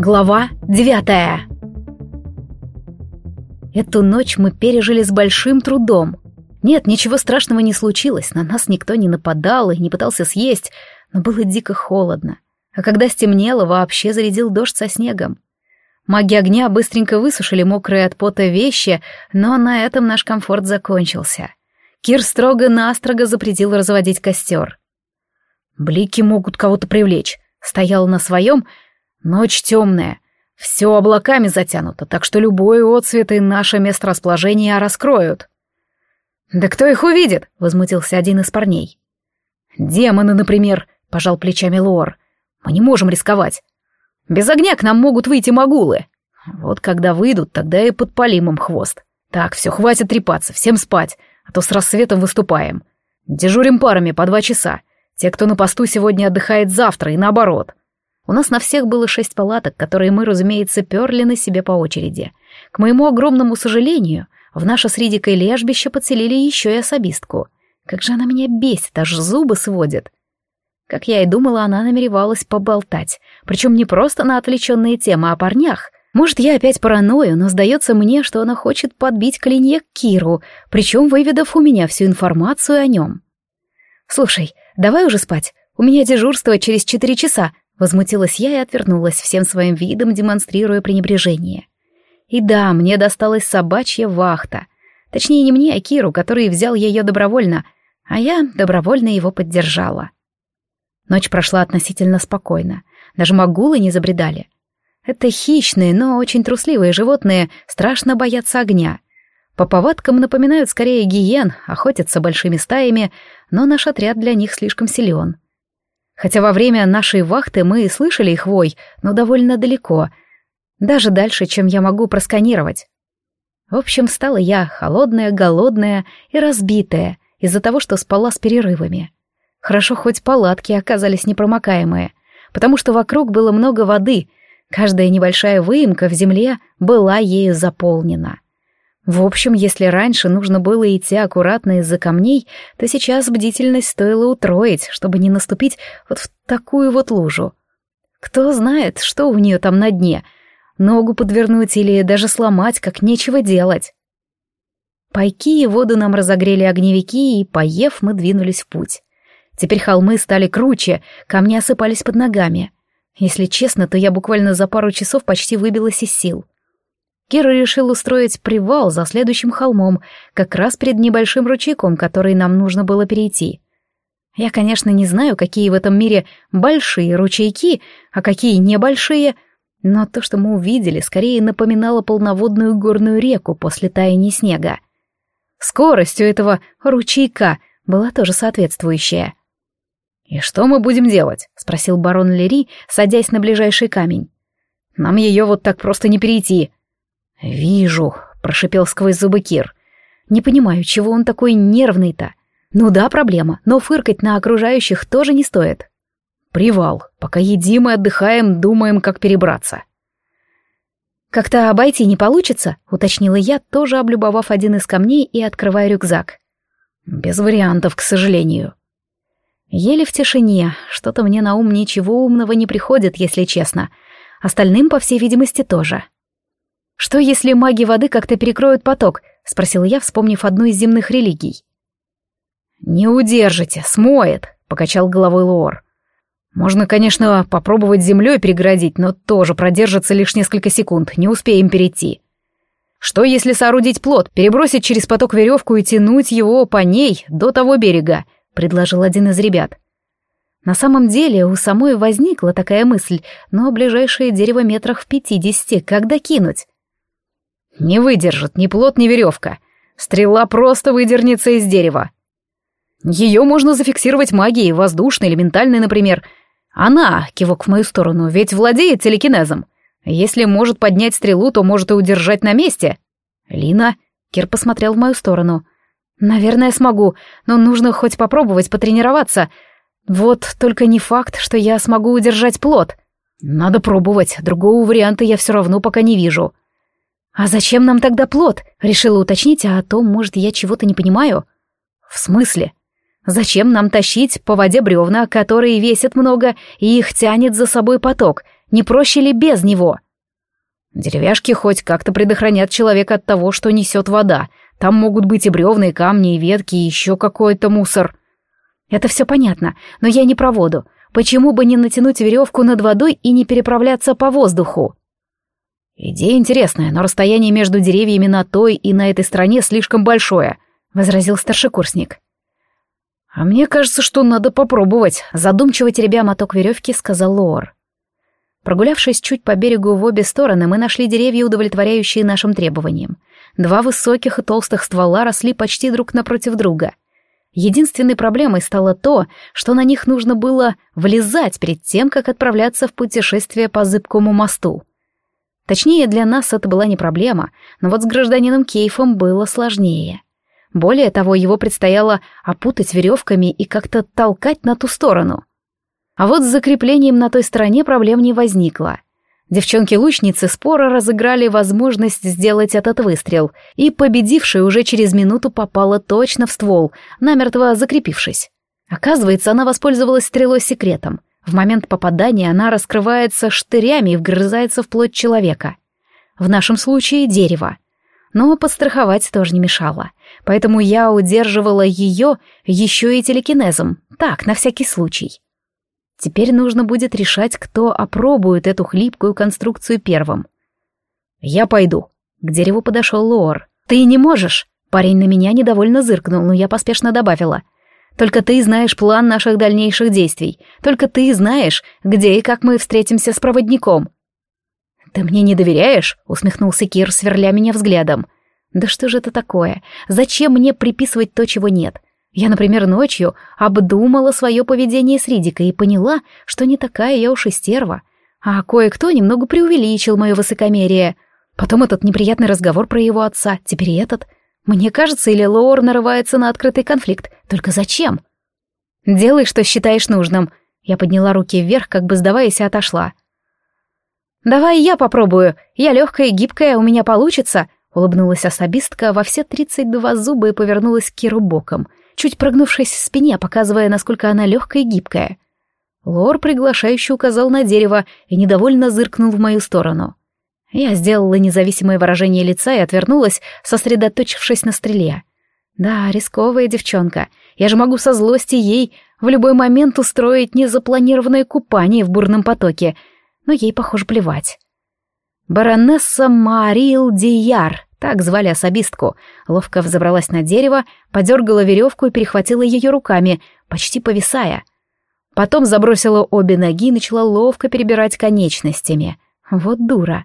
Глава девятая Эту ночь мы пережили с большим трудом. Нет, ничего страшного не случилось, на нас никто не нападал и не пытался съесть, но было дико холодно. А когда стемнело, вообще зарядил дождь со снегом. Маги огня быстренько высушили мокрые от пота вещи, но на этом наш комфорт закончился. Кир строго-настрого запретил разводить костер. «Блики могут кого-то привлечь», — стоял на своем. «Ночь темная, все облаками затянуто, так что любой отцвет и наше месторасположение раскроют». «Да кто их увидит?» — возмутился один из парней. «Демоны, например», — пожал плечами Лор. «Мы не можем рисковать. Без огня к нам могут выйти могулы. Вот когда выйдут, тогда и подпалим им хвост. Так, все, хватит трепаться, всем спать, а то с рассветом выступаем. Дежурим парами по два часа. Те, кто на посту сегодня отдыхает завтра, и наоборот. У нас на всех было шесть палаток, которые мы, разумеется, перли на себе по очереди. К моему огромному сожалению, в наше с Ридикой лежбище подселили еще и особистку. Как же она меня бесит, аж зубы сводит. Как я и думала, она намеревалась поболтать. Причем не просто на отвлеченные темы о парнях, может, я опять параною, но сдается мне, что она хочет подбить клинье к Киру, причем выведав у меня всю информацию о нем. «Слушай, давай уже спать. У меня дежурство через четыре часа», — возмутилась я и отвернулась, всем своим видом демонстрируя пренебрежение. И да, мне досталась собачья вахта. Точнее, не мне, а Киру, который взял ее добровольно, а я добровольно его поддержала. Ночь прошла относительно спокойно. Даже могулы не забредали. Это хищные, но очень трусливые животные, страшно боятся огня. По повадкам напоминают скорее гиен, охотятся большими стаями, но наш отряд для них слишком силен. Хотя во время нашей вахты мы и слышали их вой, но довольно далеко, даже дальше, чем я могу просканировать. В общем, стала я холодная, голодная и разбитая из-за того, что спала с перерывами. Хорошо, хоть палатки оказались непромокаемые, потому что вокруг было много воды, Каждая небольшая выемка в земле была ею заполнена. В общем, если раньше нужно было идти аккуратно из-за камней, то сейчас бдительность стоило утроить, чтобы не наступить вот в такую вот лужу. Кто знает, что у нее там на дне. Ногу подвернуть или даже сломать, как нечего делать. Пайки и воду нам разогрели огневики, и, поев, мы двинулись в путь. Теперь холмы стали круче, камни осыпались под ногами — если честно, то я буквально за пару часов почти выбилась из сил. Кира решил устроить привал за следующим холмом, как раз перед небольшим ручейком, который нам нужно было перейти. Я, конечно, не знаю, какие в этом мире большие ручейки, а какие небольшие, но то, что мы увидели, скорее напоминало полноводную горную реку после таяния снега. Скорость у этого ручейка была тоже соответствующая. «И что мы будем делать?» — спросил барон Лери, садясь на ближайший камень. «Нам ее вот так просто не перейти». «Вижу», — прошипел сквозь зубы Кир. «Не понимаю, чего он такой нервный-то. Ну да, проблема, но фыркать на окружающих тоже не стоит». «Привал. Пока едим и отдыхаем, думаем, как перебраться». «Как-то обойти не получится?» — уточнила я, тоже облюбовав один из камней и открывая рюкзак. «Без вариантов, к сожалению». Еле в тишине, что-то мне на ум ничего умного не приходит, если честно. Остальным, по всей видимости, тоже. «Что, если маги воды как-то перекроют поток?» — спросил я, вспомнив одну из земных религий. «Не удержите, смоет», — покачал головой Лор. «Можно, конечно, попробовать землей переградить, но тоже продержится лишь несколько секунд, не успеем перейти. Что, если соорудить плот, перебросить через поток веревку и тянуть его по ней до того берега?» предложил один из ребят. На самом деле у самой возникла такая мысль, но ближайшее дерево метрах в пятидесяти, когда кинуть? Не выдержит ни плот, ни веревка. Стрела просто выдернется из дерева. Ее можно зафиксировать магией, воздушной или ментальной, например. Она, кивок в мою сторону, ведь владеет телекинезом. Если может поднять стрелу, то может и удержать на месте. Лина, Кир посмотрел в мою сторону — Наверное, смогу, но нужно хоть попробовать потренироваться. Вот только не факт, что я смогу удержать плод. Надо пробовать, другого варианта я все равно пока не вижу. А зачем нам тогда плод? Решила уточнить, а то, может, я чего-то не понимаю. В смысле? Зачем нам тащить по воде бревна, которые весят много, и их тянет за собой поток? Не проще ли без него? Деревяшки хоть как-то предохранят человека от того, что несет вода. Там могут быть и бревна, и камни, и ветки, и еще какой-то мусор. Это все понятно, но я не про воду. Почему бы не натянуть веревку над водой и не переправляться по воздуху? Идея интересная, но расстояние между деревьями на той и на этой стороне слишком большое, возразил старшекурсник. А мне кажется, что надо попробовать, задумчиво теребя моток веревки, сказал Лор. Прогулявшись чуть по берегу в обе стороны, мы нашли деревья, удовлетворяющие нашим требованиям. Два высоких и толстых ствола росли почти друг напротив друга. Единственной проблемой стало то, что на них нужно было влезать перед тем, как отправляться в путешествие по зыбкому мосту. Точнее, для нас это была не проблема, но вот с гражданином Кейфом было сложнее. Более того, его предстояло опутать веревками и как-то толкать на ту сторону. А вот с закреплением на той стороне проблем не возникло. Девчонки-лучницы споро разыграли возможность сделать этот выстрел, и победившая уже через минуту попала точно в ствол, намертво закрепившись. Оказывается, она воспользовалась стрелой секретом. В момент попадания она раскрывается штырями и вгрызается в плоть человека. В нашем случае дерево. Но подстраховать тоже не мешало. Поэтому я удерживала ее еще и телекинезом. Так, на всякий случай. Теперь нужно будет решать, кто опробует эту хлипкую конструкцию первым. «Я пойду». К дереву подошел Лор. «Ты не можешь!» Парень на меня недовольно зыркнул, но я поспешно добавила. «Только ты знаешь план наших дальнейших действий. Только ты знаешь, где и как мы встретимся с проводником». «Ты мне не доверяешь?» — усмехнулся Кир, сверля меня взглядом. «Да что же это такое? Зачем мне приписывать то, чего нет? Я, например, ночью обдумала свое поведение с Ридикой и поняла, что не такая я уж и стерва. А кое-кто немного преувеличил мое высокомерие. Потом этот неприятный разговор про его отца, теперь этот. Мне кажется, или Лоор нарывается на открытый конфликт. Только зачем? «Делай, что считаешь нужным». Я подняла руки вверх, как бы сдаваясь, и отошла. «Давай я попробую. Я легкая и гибкая, у меня получится», — улыбнулась особистка во все тридцать два зуба и повернулась к Киру боком — чуть прогнувшись в спине, показывая, насколько она легкая и гибкая. Лор приглашающе указал на дерево и недовольно зыркнул в мою сторону. Я сделала независимое выражение лица и отвернулась, сосредоточившись на стреле. Да, рисковая девчонка. Я же могу со злости ей в любой момент устроить незапланированное купание в бурном потоке, но ей, похоже, плевать. Баронесса Марил Дияр так звали особистку. Ловко взобралась на дерево, подергала веревку и перехватила ее руками, почти повисая. Потом забросила обе ноги и начала ловко перебирать конечностями. Вот дура.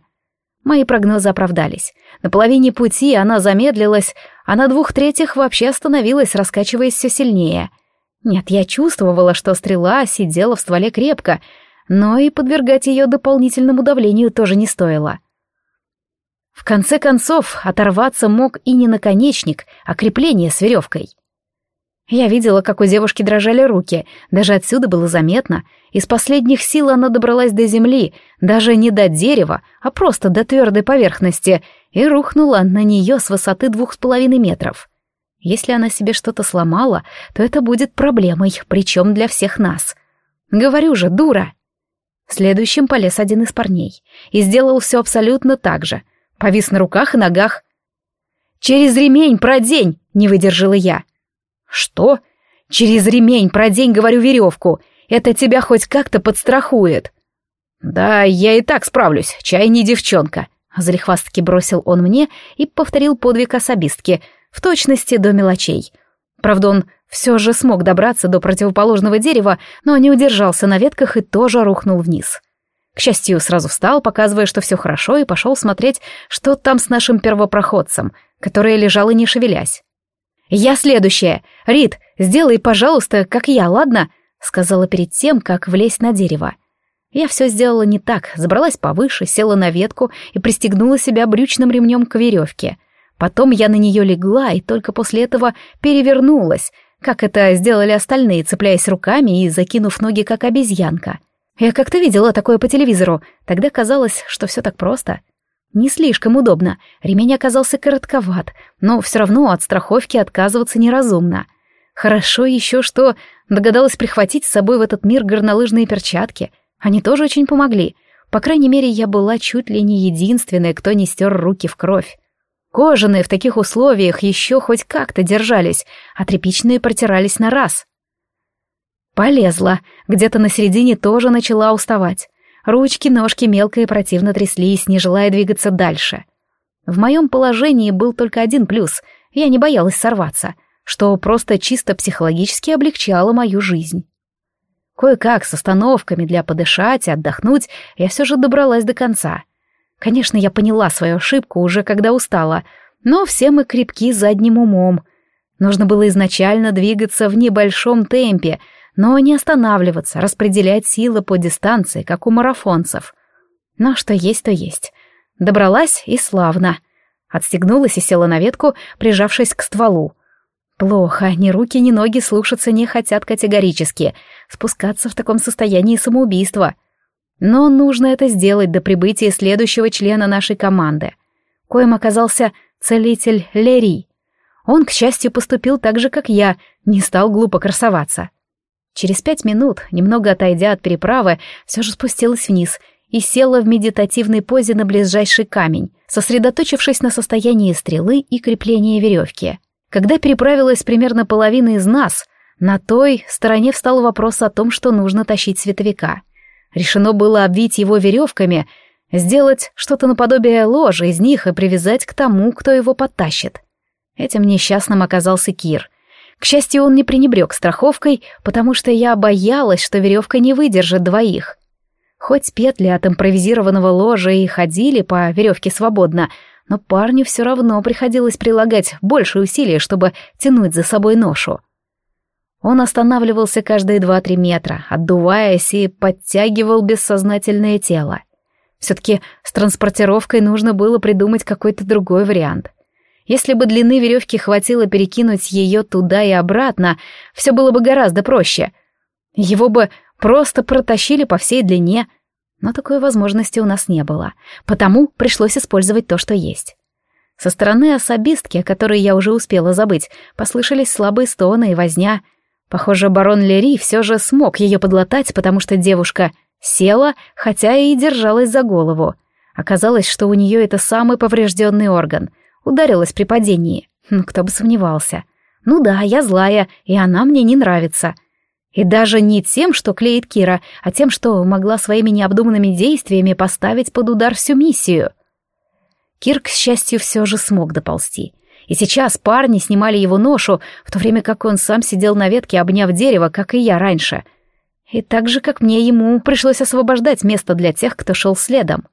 Мои прогнозы оправдались. На половине пути она замедлилась, а на двух третьих вообще остановилась, раскачиваясь все сильнее. Нет, я чувствовала, что стрела сидела в стволе крепко, но и подвергать ее дополнительному давлению тоже не стоило. В конце концов, оторваться мог и не наконечник, а крепление с веревкой. Я видела, как у девушки дрожали руки, даже отсюда было заметно. Из последних сил она добралась до земли, даже не до дерева, а просто до твердой поверхности, и рухнула на нее с высоты двух с половиной метров. Если она себе что-то сломала, то это будет проблемой, причем для всех нас. Говорю же, дура. Следующим полез один из парней и сделал все абсолютно так же — повис на руках и ногах. «Через ремень продень!» — не выдержала я. «Что?» «Через ремень продень, говорю, веревку. Это тебя хоть как-то подстрахует». «Да, я и так справлюсь, чай не девчонка», — залихвастки бросил он мне и повторил подвиг особистки, в точности до мелочей. Правда, он все же смог добраться до противоположного дерева, но не удержался на ветках и тоже рухнул вниз. К счастью, сразу встал, показывая, что все хорошо, и пошел смотреть, что там с нашим первопроходцем, который лежал и не шевелясь. «Я следующая. Рит, сделай, пожалуйста, как я, ладно?» — сказала перед тем, как влезть на дерево. Я все сделала не так, забралась повыше, села на ветку и пристегнула себя брючным ремнем к веревке. Потом я на нее легла и только после этого перевернулась, как это сделали остальные, цепляясь руками и закинув ноги, как обезьянка. — я как-то видела такое по телевизору. Тогда казалось, что все так просто. Не слишком удобно. Ремень оказался коротковат, но все равно от страховки отказываться неразумно. Хорошо еще, что догадалась прихватить с собой в этот мир горнолыжные перчатки. Они тоже очень помогли. По крайней мере, я была чуть ли не единственной, кто не стер руки в кровь. Кожаные в таких условиях еще хоть как-то держались, а тряпичные протирались на раз. Полезла, где-то на середине тоже начала уставать. Ручки, ножки мелко и противно тряслись, не желая двигаться дальше. В моем положении был только один плюс — я не боялась сорваться, что просто чисто психологически облегчало мою жизнь. Кое-как, с остановками для подышать и отдохнуть, я все же добралась до конца — Конечно, я поняла свою ошибку уже когда устала, но все мы крепки задним умом. Нужно было изначально двигаться в небольшом темпе, но не останавливаться, распределять силы по дистанции, как у марафонцев. Но что есть, то есть. Добралась и славно. Отстегнулась и села на ветку, прижавшись к стволу. Плохо, ни руки, ни ноги слушаться не хотят категорически. Спускаться в таком состоянии самоубийства. Но нужно это сделать до прибытия следующего члена нашей команды, коим оказался целитель Лери. Он, к счастью, поступил так же, как я, не стал глупо красоваться. Через пять минут, немного отойдя от переправы, все же спустилась вниз и села в медитативной позе на ближайший камень, сосредоточившись на состоянии стрелы и креплении веревки. Когда переправилась примерно половина из нас, на той стороне встал вопрос о том, что нужно тащить световика — Решено было обвить его веревками, сделать что-то наподобие ложа из них и привязать к тому, кто его подтащит. Этим несчастным оказался Кир. К счастью, он не пренебрег страховкой, потому что я боялась, что веревка не выдержит двоих. Хоть петли от импровизированного ложа и ходили по веревке свободно, но парню все равно приходилось прилагать больше усилий, чтобы тянуть за собой ношу. Он останавливался каждые два-три метра, отдуваясь и подтягивал бессознательное тело. Все-таки с транспортировкой нужно было придумать какой-то другой вариант. Если бы длины веревки хватило перекинуть ее туда и обратно, все было бы гораздо проще. Его бы просто протащили по всей длине, но такой возможности у нас не было, потому пришлось использовать то, что есть. Со стороны особистки, о которой я уже успела забыть, послышались слабые стоны и возня — Похоже, барон Лери все же смог ее подлатать, потому что девушка села, хотя и держалась за голову. Оказалось, что у нее это самый поврежденный орган. Ударилась при падении. Ну, кто бы сомневался. Ну да, я злая, и она мне не нравится. И даже не тем, что клеит Кира, а тем, что могла своими необдуманными действиями поставить под удар всю миссию. Кир, к счастью, все же смог доползти. И сейчас парни снимали его ношу, в то время как он сам сидел на ветке, обняв дерево, как и я раньше. И так же, как мне, ему пришлось освобождать место для тех, кто шел следом.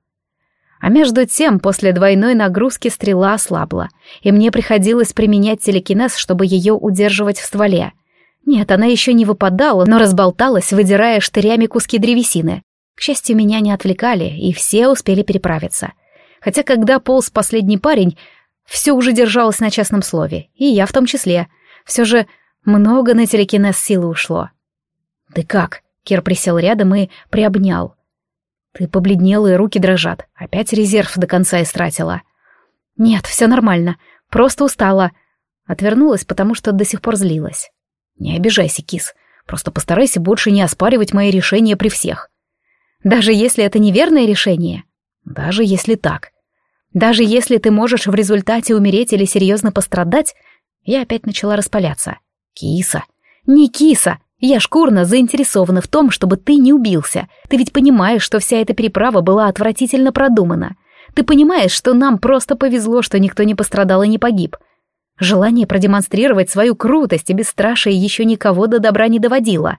А между тем, после двойной нагрузки стрела ослабла, и мне приходилось применять телекинез, чтобы ее удерживать в стволе. Нет, она еще не выпадала, но разболталась, выдирая штырями куски древесины. К счастью, меня не отвлекали, и все успели переправиться. Хотя, когда полз последний парень, все уже держалось на частном слове, и я в том числе. Все же много на телекинез силы ушло. «Ты как?» — Кир присел рядом и приобнял. «Ты побледнела, и руки дрожат. Опять резерв до конца истратила». «Нет, все нормально. Просто устала». Отвернулась, потому что до сих пор злилась. «Не обижайся, кис. Просто постарайся больше не оспаривать мои решения при всех». «Даже если это неверное решение?» «Даже если так. Даже если ты можешь в результате умереть или серьезно пострадать, я опять начала распаляться. Киса. Не киса. Я шкурно заинтересована в том, чтобы ты не убился. Ты ведь понимаешь, что вся эта переправа была отвратительно продумана. Ты понимаешь, что нам просто повезло, что никто не пострадал и не погиб. Желание продемонстрировать свою крутость и бесстрашие еще никого до добра не доводило.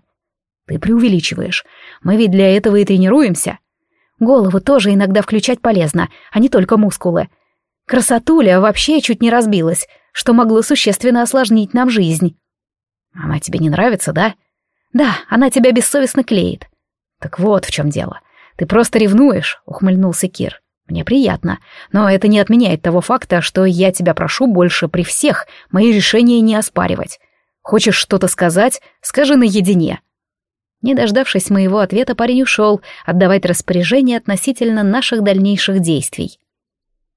Ты преувеличиваешь. Мы ведь для этого и тренируемся. Голову тоже иногда включать полезно, а не только мускулы. Красотуля вообще чуть не разбилась, что могло существенно осложнить нам жизнь. Она тебе не нравится, да? Да, она тебя бессовестно клеит. Так вот в чем дело. Ты просто ревнуешь, ухмыльнулся Кир. Мне приятно, но это не отменяет того факта, что я тебя прошу больше при всех мои решения не оспаривать. Хочешь что-то сказать, скажи наедине. Не дождавшись моего ответа, парень ушел отдавать распоряжение относительно наших дальнейших действий.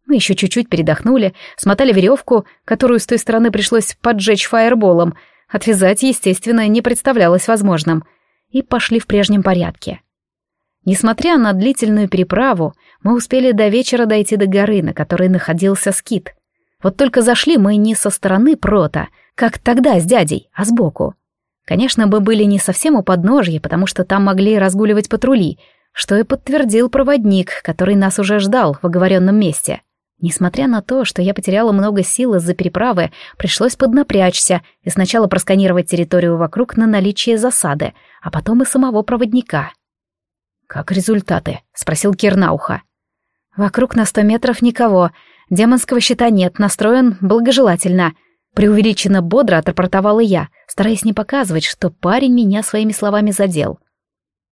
Мы еще чуть-чуть передохнули, смотали веревку, которую с той стороны пришлось поджечь фаерболом, отвязать, естественно, не представлялось возможным, и пошли в прежнем порядке. Несмотря на длительную переправу, мы успели до вечера дойти до горы, на которой находился скит. Вот только зашли мы не со стороны прота, как тогда с дядей, а сбоку. Конечно, мы были не совсем у подножья, потому что там могли разгуливать патрули, что и подтвердил проводник, который нас уже ждал в оговоренном месте. Несмотря на то, что я потеряла много сил из-за переправы, пришлось поднапрячься и сначала просканировать территорию вокруг на наличие засады, а потом и самого проводника. «Как результаты?» — спросил Кирнауха. «Вокруг на сто метров никого. Демонского щита нет, настроен благожелательно». Преувеличенно бодро отрапортовала я, стараясь не показывать, что парень меня своими словами задел.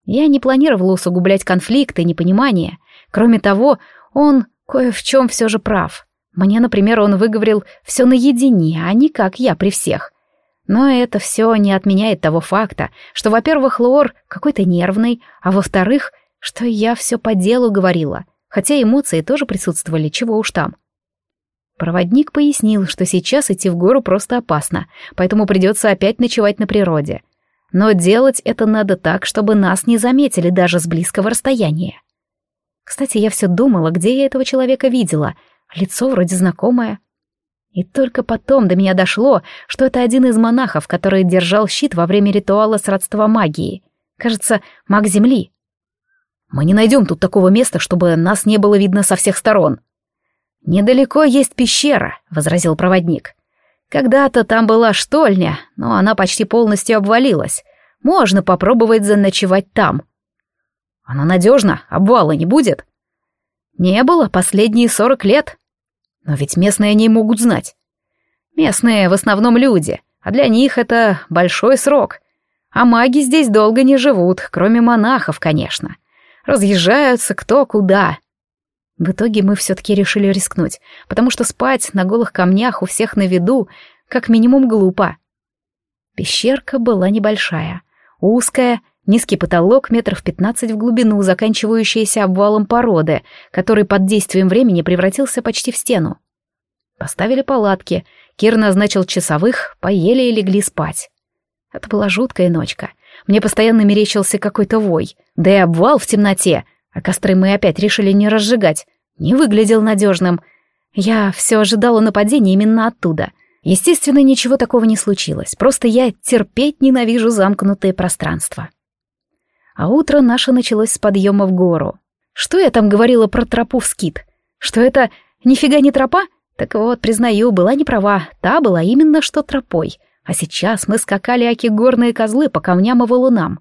Я не планировала усугублять конфликт и непонимание. Кроме того, он кое в чем все же прав. Мне, например, он выговорил все наедине, а не как я при всех. Но это все не отменяет того факта, что, во-первых, Лор какой-то нервный, а во-вторых, что я все по делу говорила, хотя эмоции тоже присутствовали, чего уж там. Проводник пояснил, что сейчас идти в гору просто опасно, поэтому придется опять ночевать на природе. Но делать это надо так, чтобы нас не заметили даже с близкого расстояния. Кстати, я все думала, где я этого человека видела. Лицо вроде знакомое. И только потом до меня дошло, что это один из монахов, который держал щит во время ритуала сродства магии. Кажется, маг Земли. Мы не найдем тут такого места, чтобы нас не было видно со всех сторон. Недалеко есть пещера, возразил проводник. Когда-то там была штольня, но она почти полностью обвалилась. Можно попробовать заночевать там. Она надежна, обвала не будет. Не было последние сорок лет, но ведь местные о ней могут знать. Местные в основном люди, а для них это большой срок. А маги здесь долго не живут, кроме монахов, конечно. Разъезжаются кто куда. В итоге мы все-таки решили рискнуть, потому что спать на голых камнях у всех на виду как минимум глупо. Пещерка была небольшая, узкая, низкий потолок метров пятнадцать в глубину, заканчивающийся обвалом породы, который под действием времени превратился почти в стену. Поставили палатки, Кир назначил часовых, поели и легли спать. Это была жуткая ночка. Мне постоянно мерещился какой-то вой, да и обвал в темноте, а костры мы опять решили не разжигать, не выглядел надежным. Я все ожидала нападения именно оттуда. Естественно, ничего такого не случилось, просто я терпеть ненавижу замкнутые пространства. А утро наше началось с подъема в гору. Что я там говорила про тропу в скит? Что это нифига не тропа? Так вот, признаю, была не права, та была именно что тропой. А сейчас мы скакали аки горные козлы по камням и валунам.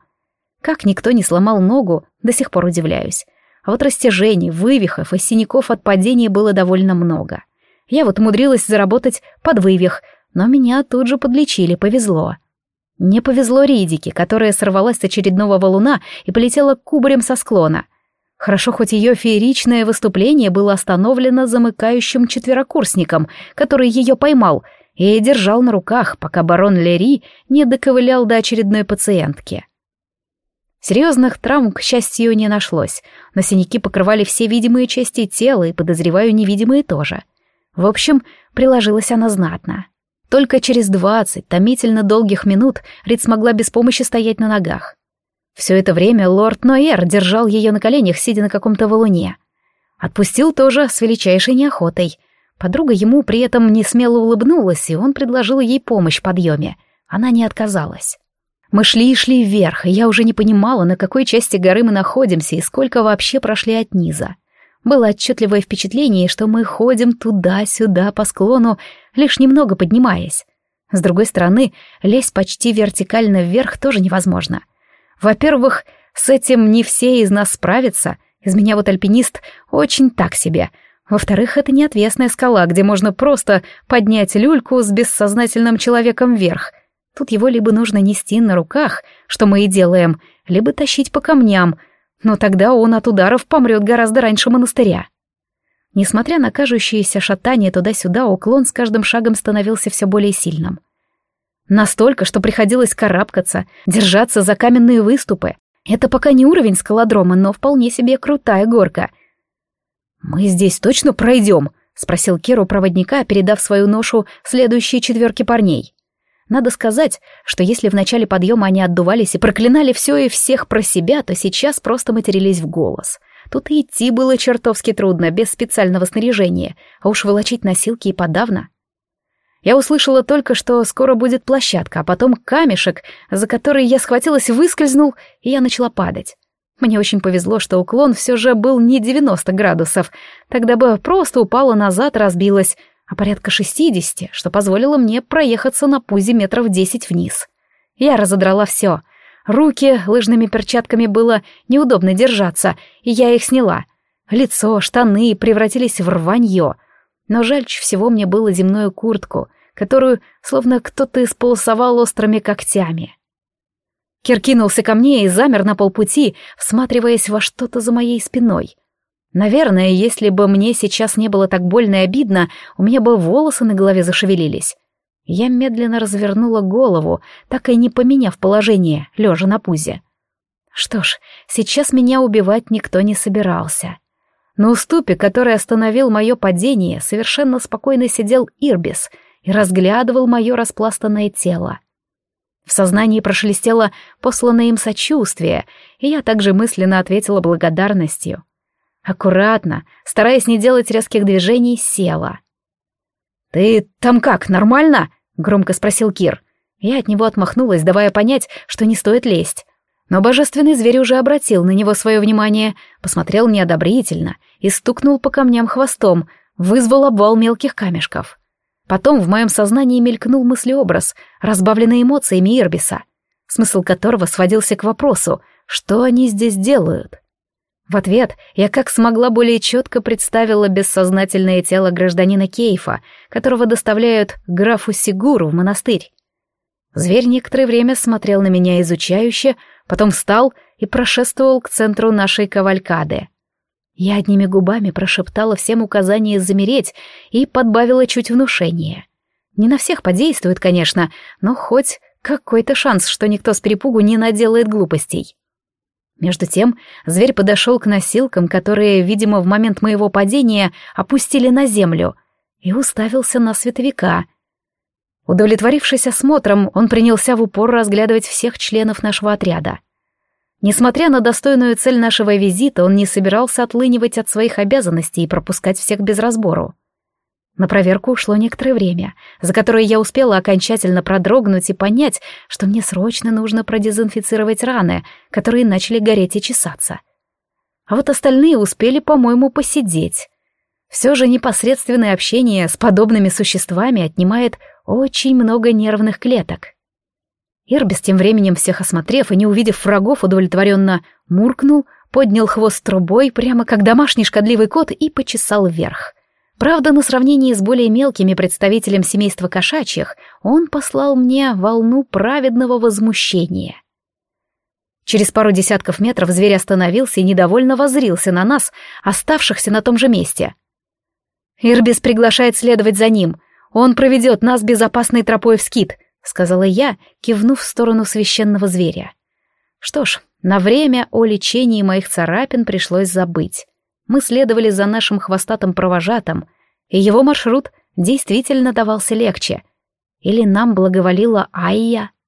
Как никто не сломал ногу, до сих пор удивляюсь. А вот растяжений, вывихов и синяков от падения было довольно много. Я вот умудрилась заработать под вывих, но меня тут же подлечили, повезло. Не повезло Ридике, которая сорвалась с очередного валуна и полетела кубарем со склона. Хорошо, хоть ее фееричное выступление было остановлено замыкающим четверокурсником, который ее поймал и держал на руках, пока барон Лери не доковылял до очередной пациентки. Серьезных травм, к счастью, не нашлось, но синяки покрывали все видимые части тела и, подозреваю, невидимые тоже. В общем, приложилась она знатно. Только через двадцать томительно долгих минут Рид смогла без помощи стоять на ногах. Все это время лорд Ноэр держал ее на коленях, сидя на каком-то валуне. Отпустил тоже с величайшей неохотой. Подруга ему при этом не смело улыбнулась, и он предложил ей помощь в подъеме. Она не отказалась. Мы шли и шли вверх, и я уже не понимала, на какой части горы мы находимся и сколько вообще прошли от низа. Было отчетливое впечатление, что мы ходим туда-сюда по склону, лишь немного поднимаясь. С другой стороны, лезть почти вертикально вверх тоже невозможно. Во-первых, с этим не все из нас справятся, из меня вот альпинист очень так себе. Во-вторых, это не отвесная скала, где можно просто поднять люльку с бессознательным человеком вверх. Тут его либо нужно нести на руках, что мы и делаем, либо тащить по камням — но тогда он от ударов помрет гораздо раньше монастыря. Несмотря на кажущееся шатание туда-сюда, уклон с каждым шагом становился все более сильным. Настолько, что приходилось карабкаться, держаться за каменные выступы. Это пока не уровень скалодрома, но вполне себе крутая горка. «Мы здесь точно пройдем?» — спросил Керу проводника, передав свою ношу следующей четверке парней. Надо сказать, что если в начале подъема они отдувались и проклинали все и всех про себя, то сейчас просто матерились в голос. Тут и идти было чертовски трудно, без специального снаряжения, а уж волочить носилки и подавно. Я услышала только, что скоро будет площадка, а потом камешек, за который я схватилась, выскользнул, и я начала падать. Мне очень повезло, что уклон все же был не 90 градусов, тогда бы просто упала назад, разбилась, а порядка 60, что позволило мне проехаться на пузе метров 10 вниз. Я разодрала все. Руки лыжными перчатками было неудобно держаться, и я их сняла. Лицо, штаны превратились в рванье. Но жальче всего мне было земную куртку, которую словно кто-то исполосовал острыми когтями. Кир кинулся ко мне и замер на полпути, всматриваясь во что-то за моей спиной. Наверное, если бы мне сейчас не было так больно и обидно, у меня бы волосы на голове зашевелились. Я медленно развернула голову, так и не поменяв положение, лежа на пузе. Что ж, сейчас меня убивать никто не собирался. На уступе, который остановил мое падение, совершенно спокойно сидел Ирбис и разглядывал мое распластанное тело. В сознании прошелестело посланное им сочувствие, и я также мысленно ответила благодарностью. Аккуратно, стараясь не делать резких движений, села. «Ты там как, нормально?» — громко спросил Кир. Я от него отмахнулась, давая понять, что не стоит лезть. Но божественный зверь уже обратил на него свое внимание, посмотрел неодобрительно и стукнул по камням хвостом, вызвал обвал мелких камешков. Потом в моем сознании мелькнул мыслеобраз, разбавленный эмоциями Ирбиса, смысл которого сводился к вопросу, что они здесь делают. В ответ я как смогла более четко представила бессознательное тело гражданина Кейфа, которого доставляют графу Сигуру в монастырь. Зверь некоторое время смотрел на меня изучающе, потом встал и прошествовал к центру нашей кавалькады. Я одними губами прошептала всем указания замереть и подбавила чуть внушение. Не на всех подействует, конечно, но хоть какой-то шанс, что никто с перепугу не наделает глупостей. Между тем зверь подошел к носилкам, которые, видимо, в момент моего падения опустили на землю, и уставился на световика. Удовлетворившись осмотром, он принялся в упор разглядывать всех членов нашего отряда. Несмотря на достойную цель нашего визита, он не собирался отлынивать от своих обязанностей и пропускать всех без разбору. На проверку ушло некоторое время, за которое я успела окончательно продрогнуть и понять, что мне срочно нужно продезинфицировать раны, которые начали гореть и чесаться. А вот остальные успели, по-моему, посидеть. Все же непосредственное общение с подобными существами отнимает очень много нервных клеток. Ирбис тем временем всех осмотрев и не увидев врагов, удовлетворенно муркнул, поднял хвост трубой, прямо как домашний шкодливый кот, и почесал вверх — Правда, на сравнении с более мелкими представителем семейства кошачьих, он послал мне волну праведного возмущения. Через пару десятков метров зверь остановился и недовольно возрился на нас, оставшихся на том же месте. «Ирбис приглашает следовать за ним. Он проведет нас безопасной тропой в скит», — сказала я, кивнув в сторону священного зверя. Что ж, на время о лечении моих царапин пришлось забыть мы следовали за нашим хвостатым провожатым, и его маршрут действительно давался легче. Или нам благоволила Айя —